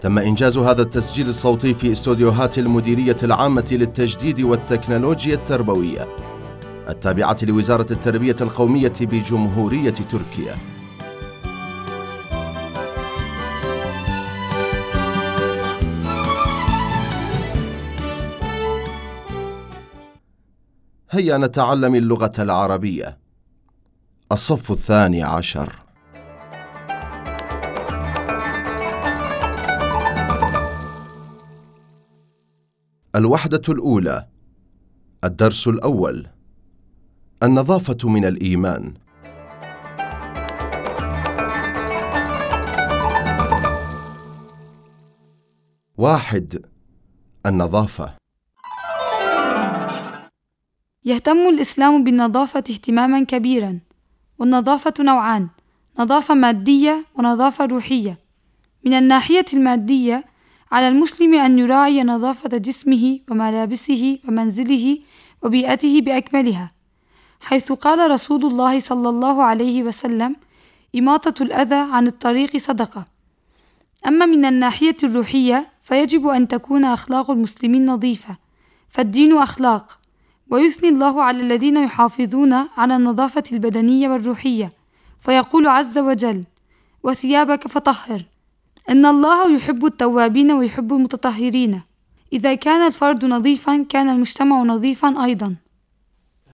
تم إنجاز هذا التسجيل الصوتي في استوديوهات المديرية العامة للتجديد والتكنولوجيا التربوية التابعة لوزارة التربية القومية بجمهورية تركيا. هيا نتعلم اللغة العربية. الصف الثاني عشر. الوحدة الأولى الدرس الأول النظافة من الإيمان. واحد النظافة. يهتم الإسلام بالنظافة اهتماما كبيرا والنظافة نوعان نظافة مادية ونظافة روحية. من الناحية المادية على المسلم أن يراعي نظافة جسمه وملابسه ومنزله وبيئته بأكملها حيث قال رسول الله صلى الله عليه وسلم إماطة الأذى عن الطريق صدقة. أما من الناحية الروحية فيجب أن تكون أخلاق المسلمين نظيفة فالدين أخلاق ويثني الله على الذين يحافظون على النظافة البدنية والروحية فيقول عز وجل وثيابك فطهر. إن الله يحب التوابين ويحب المتطهرين. إذا كان الفرد نظيفا كان المجتمع نظيفا أيضا.